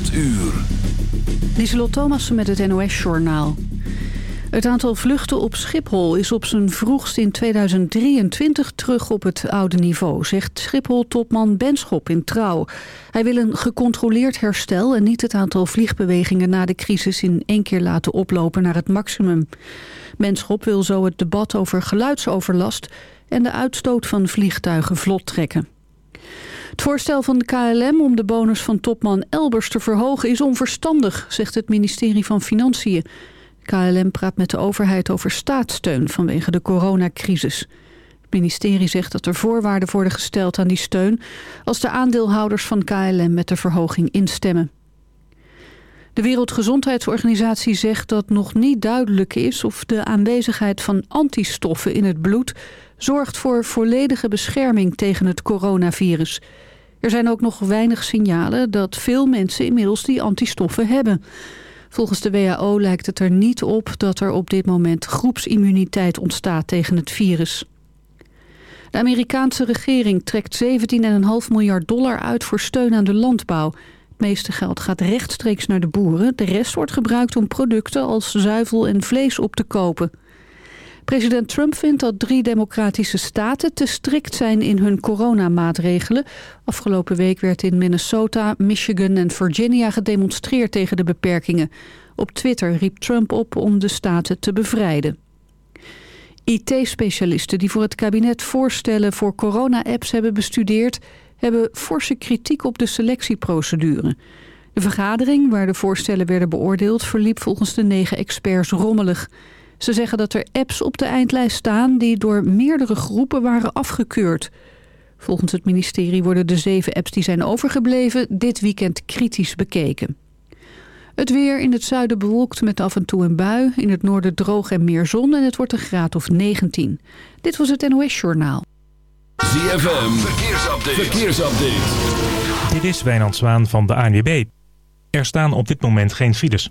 8 uur. Lieselot Thomassen met het NOS-journaal. Het aantal vluchten op Schiphol is op zijn vroegst in 2023 terug op het oude niveau, zegt Schiphol-topman Benschop in Trouw. Hij wil een gecontroleerd herstel en niet het aantal vliegbewegingen na de crisis in één keer laten oplopen naar het maximum. Benschop wil zo het debat over geluidsoverlast en de uitstoot van vliegtuigen vlot trekken. Het voorstel van de KLM om de bonus van topman Elbers te verhogen is onverstandig, zegt het ministerie van Financiën. KLM praat met de overheid over staatssteun vanwege de coronacrisis. Het ministerie zegt dat er voorwaarden worden gesteld aan die steun... als de aandeelhouders van KLM met de verhoging instemmen. De Wereldgezondheidsorganisatie zegt dat nog niet duidelijk is... of de aanwezigheid van antistoffen in het bloed... zorgt voor volledige bescherming tegen het coronavirus. Er zijn ook nog weinig signalen dat veel mensen inmiddels die antistoffen hebben... Volgens de WHO lijkt het er niet op dat er op dit moment groepsimmuniteit ontstaat tegen het virus. De Amerikaanse regering trekt 17,5 miljard dollar uit voor steun aan de landbouw. Het meeste geld gaat rechtstreeks naar de boeren. De rest wordt gebruikt om producten als zuivel en vlees op te kopen. President Trump vindt dat drie democratische staten te strikt zijn in hun coronamaatregelen. Afgelopen week werd in Minnesota, Michigan en Virginia gedemonstreerd tegen de beperkingen. Op Twitter riep Trump op om de staten te bevrijden. IT-specialisten die voor het kabinet voorstellen voor corona-apps hebben bestudeerd... hebben forse kritiek op de selectieprocedure. De vergadering, waar de voorstellen werden beoordeeld... verliep volgens de negen experts rommelig... Ze zeggen dat er apps op de eindlijst staan die door meerdere groepen waren afgekeurd. Volgens het ministerie worden de zeven apps die zijn overgebleven dit weekend kritisch bekeken. Het weer in het zuiden bewolkt met af en toe een bui. In het noorden droog en meer zon en het wordt een graad of 19. Dit was het NOS Journaal. ZFM, verkeersupdate. verkeersupdate. Dit is Wijnand Zwaan van de ANWB. Er staan op dit moment geen files.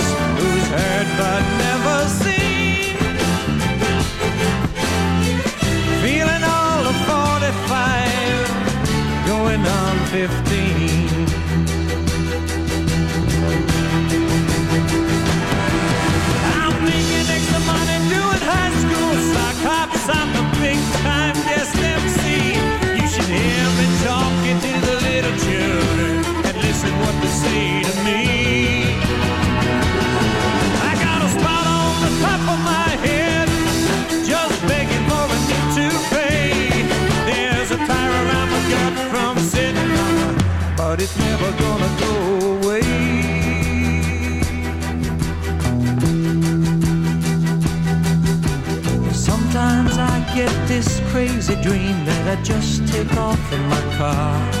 get this crazy dream that I just take off in my car.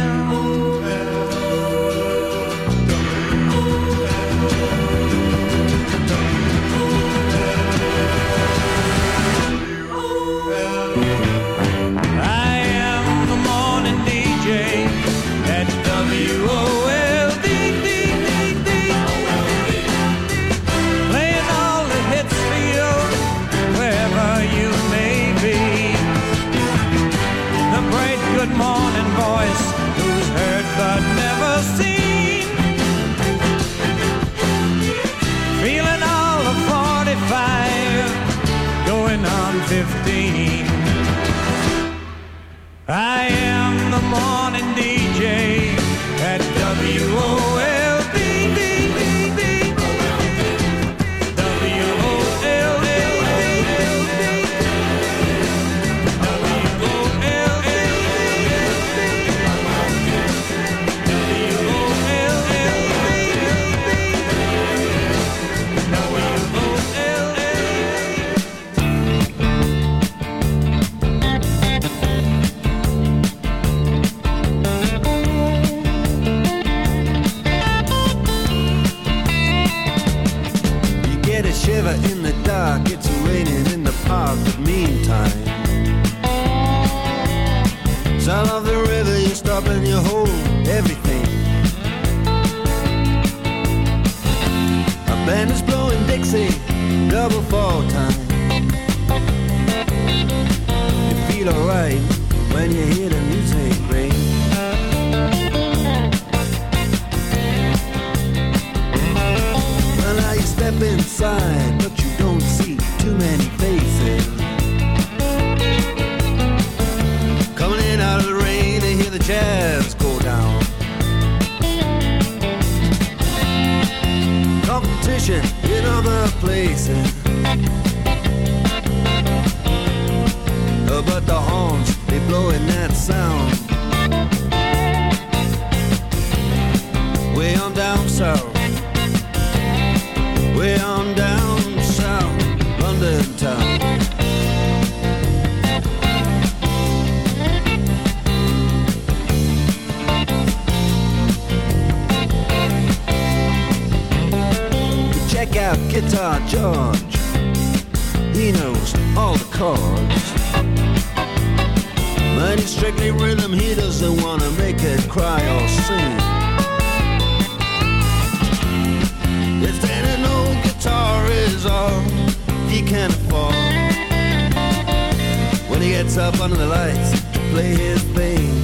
Up under the lights play his thing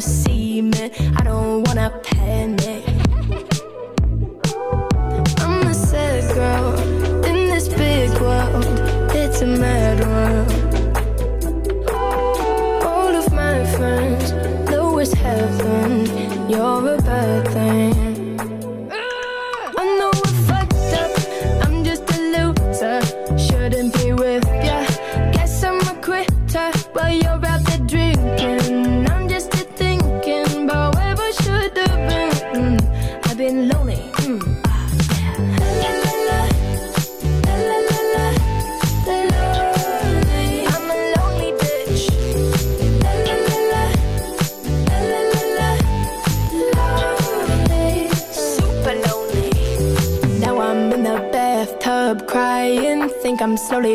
seem it. I don't wanna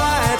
side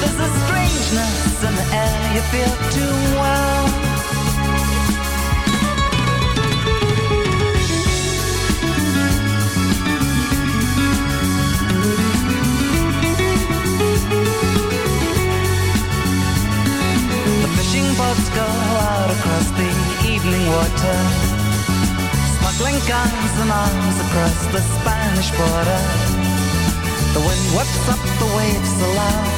There's a strangeness in the air you feel too well. The fishing boats go out across the evening water, smuggling guns and arms across the Spanish border. The wind whips up the waves aloud.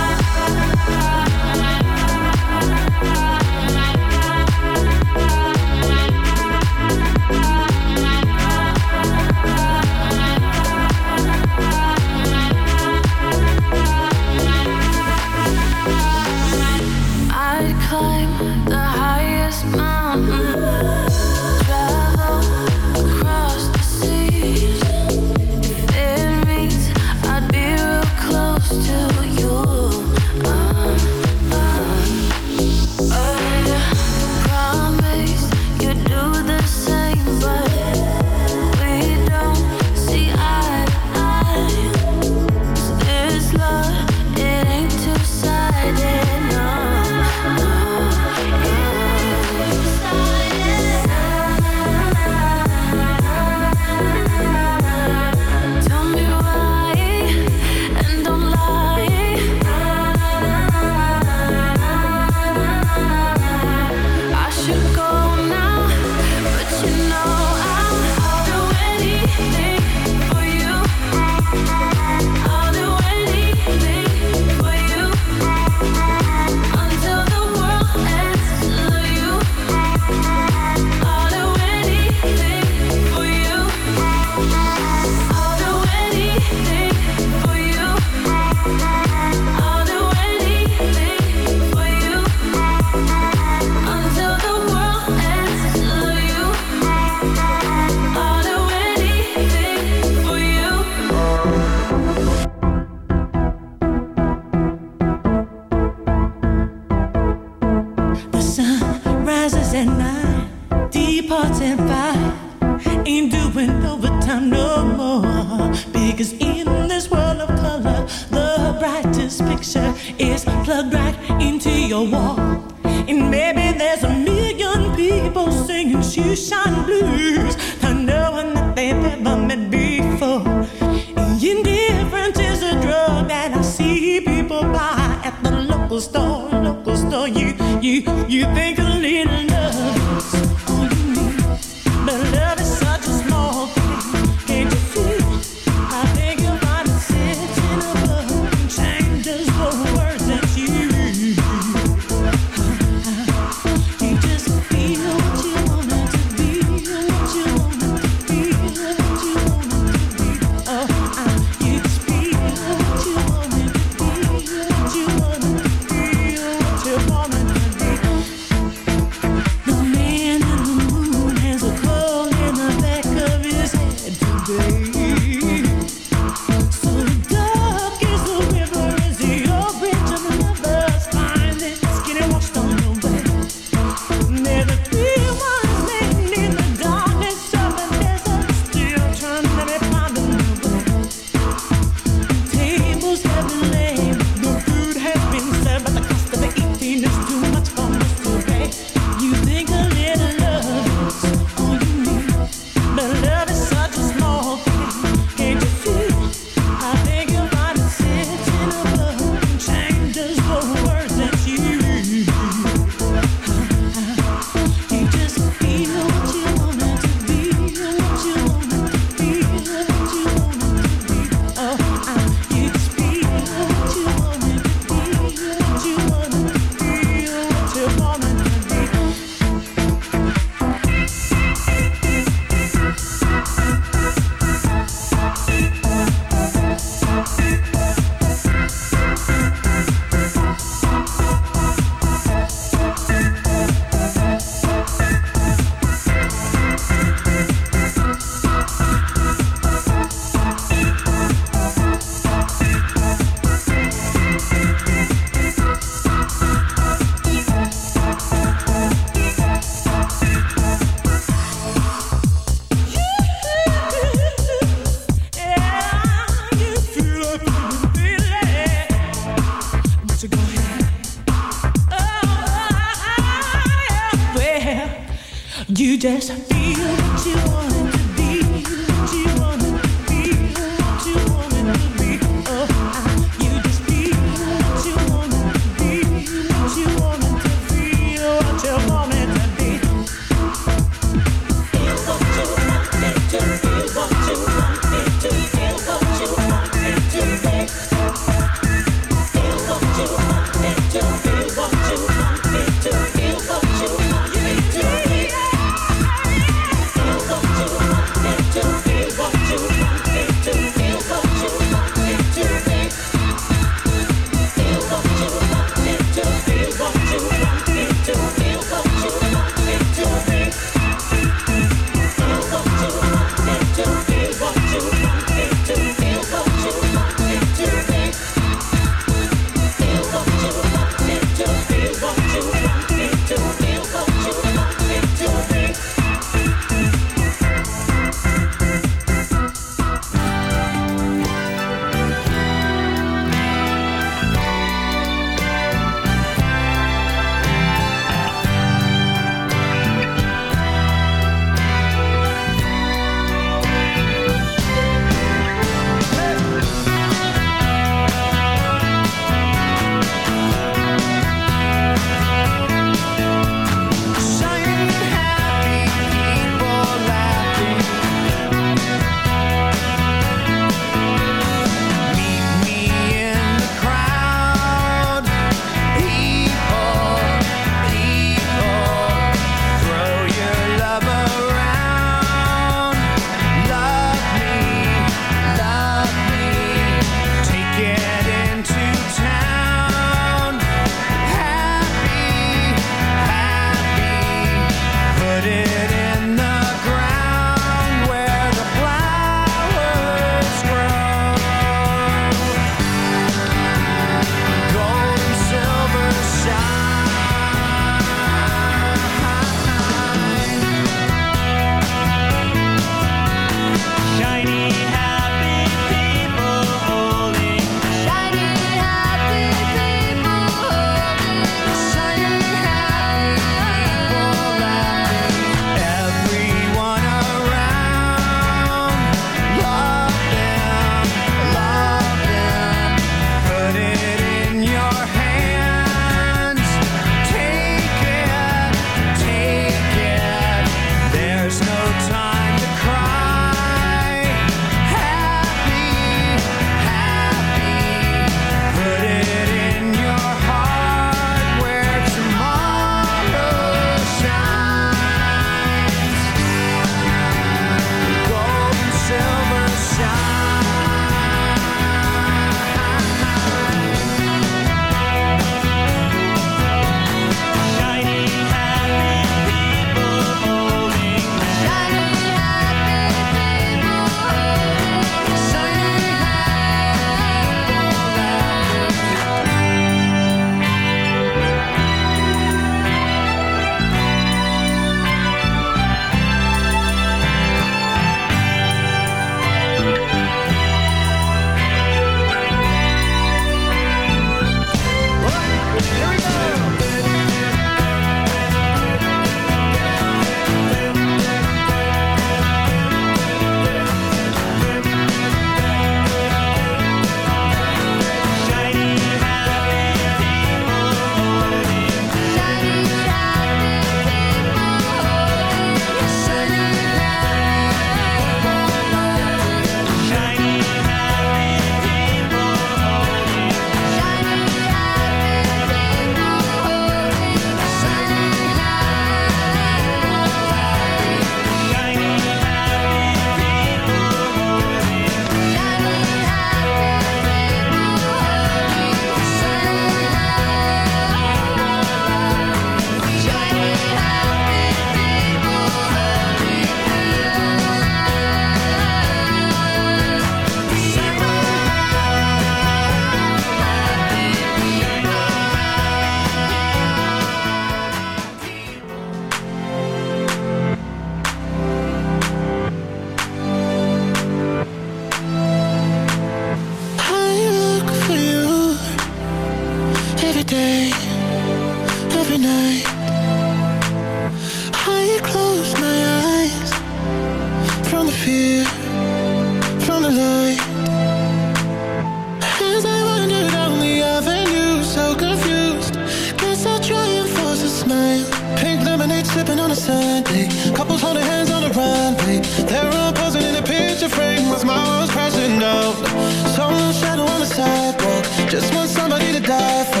sky